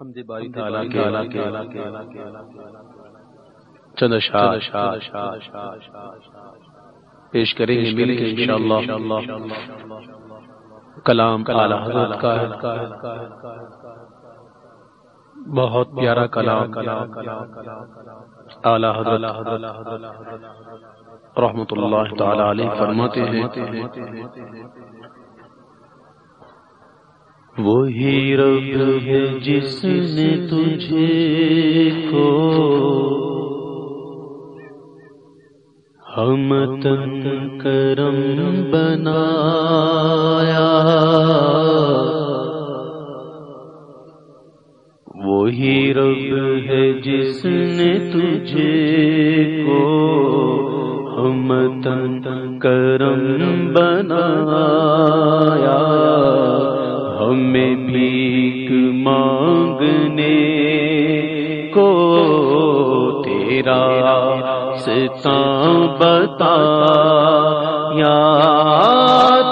حمد باری تعالی کے چند اشعار پیش کریں گے مل کے انشاءاللہ۔ کلام اعلی حضرت کا بہت پیارا کلام۔ اعلی حضرت رحمت اللہ تعالی علیہ فرماتے ہیں۔ وہی رب ہے جس نے تجھے کو ہم تن کرم بنایا۔ وہی رب ہے جس نے تجھے کو ہم تن کرم بنایا۔ بتا، یا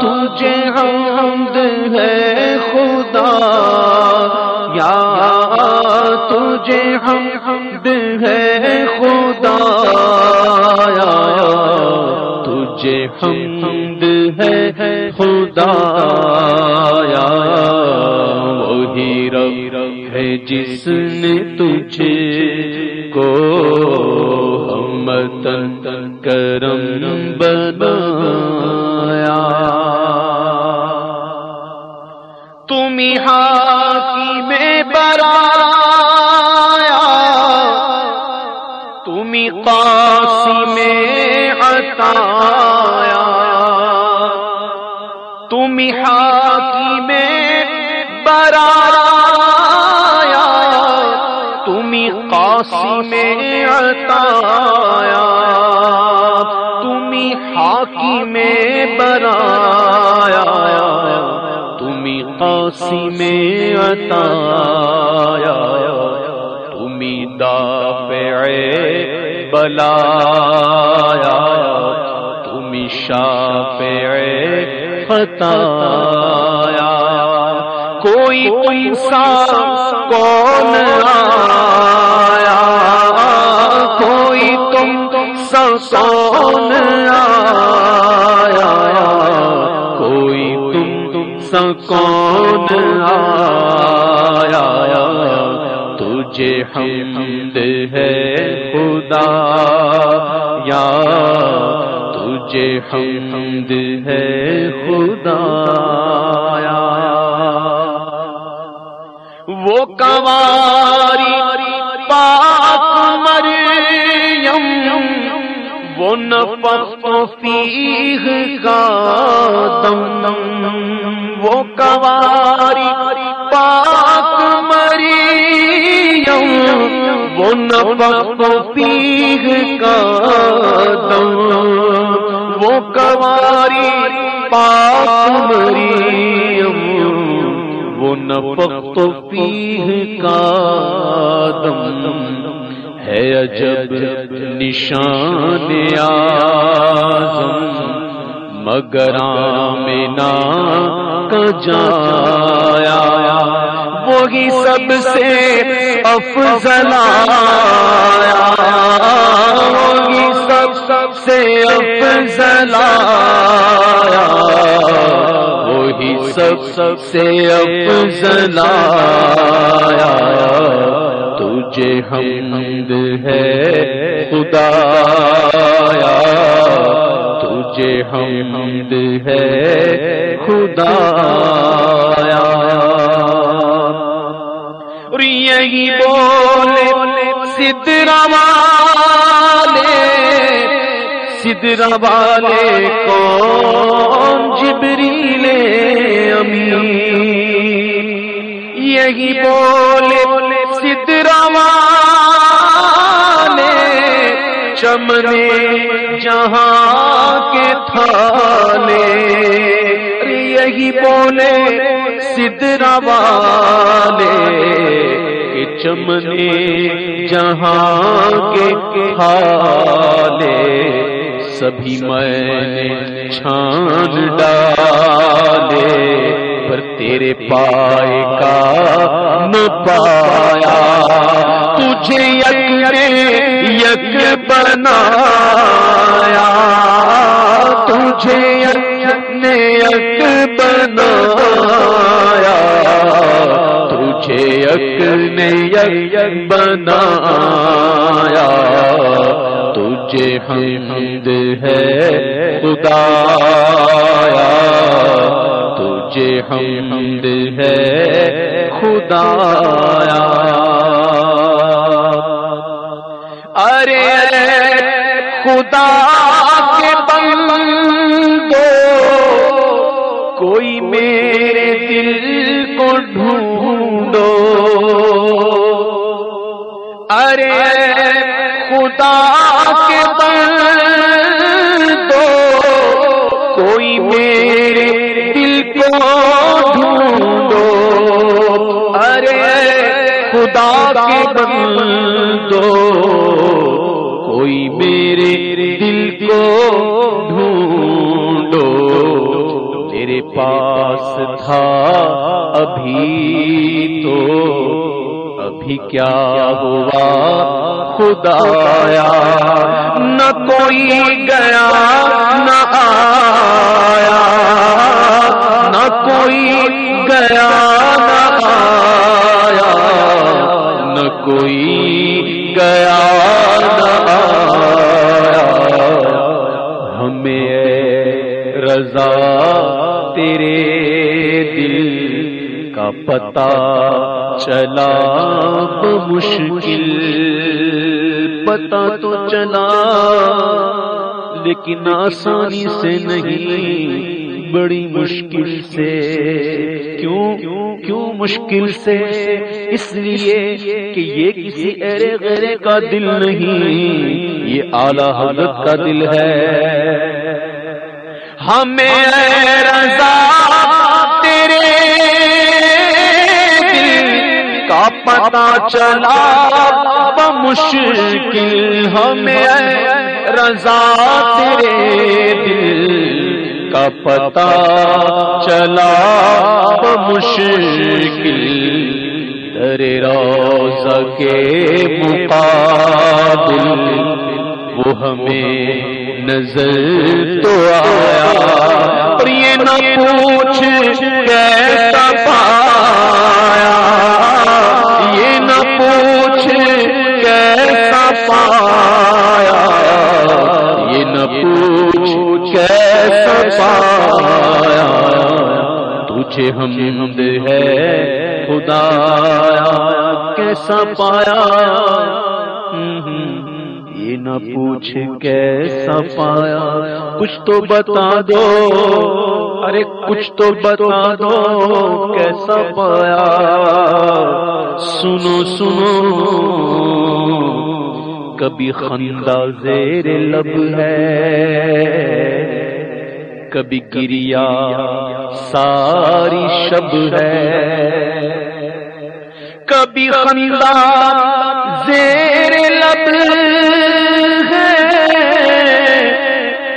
تجھے حمد ہے خدا، یا تجھے حمد ہے خدا، یا تجھے حمد ہے خدا جس نے تجھے کو ہم تن کرم بنایا۔ تم ہاتھی میں برایا تم قاسی میں عطایا۔ تم ہاتھی میں برایا میں عطایا تمہیں ہاکی میں برایا تمہیں قاسی میں عطایا تمہیں دافع بلایا تمہیں شافع فتایا۔ کوئی کوئی سا کون آیا کون آیا؟ تجھے حمد ہے خدا یا تجھے حمد وہ نفق فیہ کا دم، وہ کواری پاک مریم، وہ نفق فیہ کا دم۔ ہے عجب نشان آزم مگر آمنا کا جایا۔ وہی سب سے افضل آیا وہی سب سب سے افضل آیا وہی سب سب سے افضل آیا تجھے حمد ہے خدا تجھے حمد ہے یہی بولے سدرا والے سدرا والے کون جبریل امی یہی بولے سدرا والے، چمنے جہاں کے تھالے یہی بولے سدرا والے کہ چمنے جہاں کے سبھی میں نے چھان ڈالے، پر تیرے پائے کا نہ پایا، تجھے یک یک بنایا بنایا۔ تجھے حمد ہے خدا تجھے حمد ہے خدا ارے خدا۔ ابھی تو ابھی کیا ہوا؟ خدایا، نہ کوئی گیا، نہ آیا۔ نہ کوئی گیا، نہ آیا۔ نہ کوئی گیا۔ پتا چلا مشکل، پتا تو چلا، لیکن آسانی سے نہیں، بڑی مشکل سے۔ کیوں؟ کیوں مشکل سے؟ اس لیے کہ یہ کسی ارے غیرے کا دل نہیں، یہ اعلی حضرت کا دل ہے۔ ہمیں رضا پتا چلا مشکل ہمیں رضا تیرے دل کا پتا چلا مشکل ترے روز کے مقابل وہ ہمیں نظر تو آیا۔ اور یہ نہ پوچھ کیسا تجھے حمد ہے خدا کیسا پایا۔ یہ نہ پوچھ کیسا پایا۔ کچھ تو بتا دو۔ ارے، کچھ تو بتا دو۔ کیسا پایا۔ سنو سنو۔ کبھی خندہ زیر لب ہے۔ کبھی گریا، ساری شب ہے۔ کبھی خندہ، زیر لب ہے۔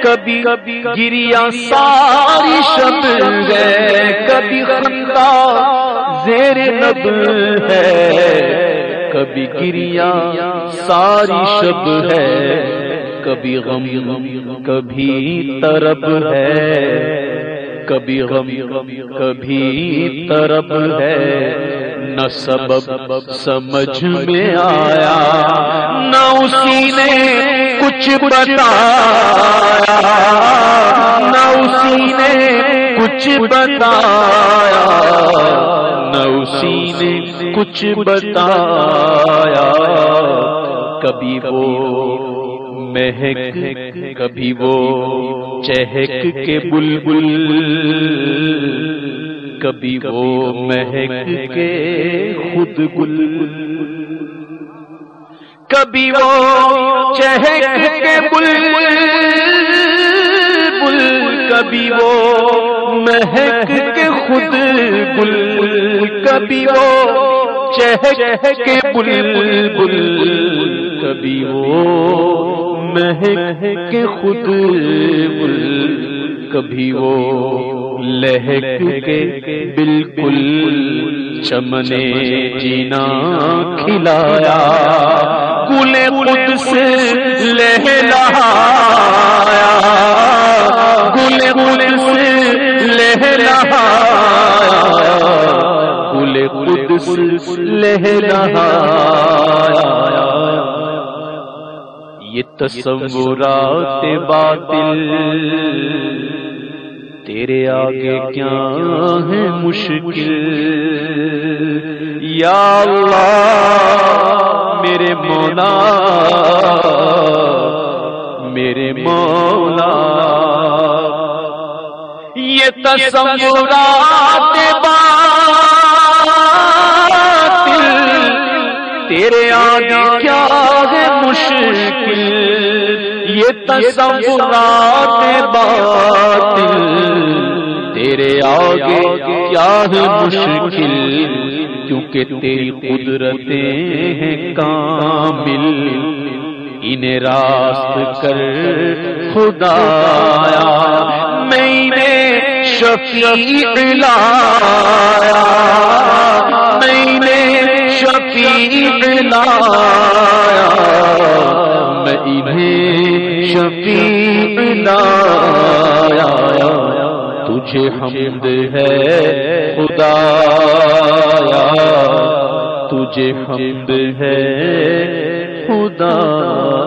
کبھی کبھی گریا، ساری شب ہے۔ کبھی خندہ، زیر لب ہے۔ کبھی گریا، ساری شب ہے۔ کبھی غم، کبھی ترب ہے۔ کبھی غم، کبھی ترب ہے۔ نہ سبب سمجھ میں آیا، نہ اسی نے کچھ بتایا۔ نہ اسی نے کچھ بتایا۔ نہ اسی نے کچھ بتایا۔ کبھی وہ مہک کبھی وہ چہک کے بلبل، کبھی وہ مہک کے خود گل۔ کبھی وہ چہک کے بل بل کبھی وہ مہک کے خود گل۔ کبھی وہ چہک کے بل بل کبھی وہ مہک کے خود بل کبھی وہ لہک کے بالکل چمنے جینا کھلایا۔ گل قدس لہلایا۔ گل قدس لہلایا۔ گل قدس لہلایا۔ یہ تصورات باطل، تیرے آگے کیا ہے مشکل؟ یا اللہ، میرے مولا میرے مولا، یہ تصورات باطل تیرے آگے کیا ہے مشکل؟ یہ تصورات باطل۔ تیرے آگے کیا ہے مشکل؟ کیونکہ تیری قدرتیں ہیں کامل۔ انہیں راست کر خدایا میں نے شفیع لایا میں نے شفیع لایا میں انہیں شفیع لایا تجھے حمد ہے خدایا تجھے حمد ہے خدا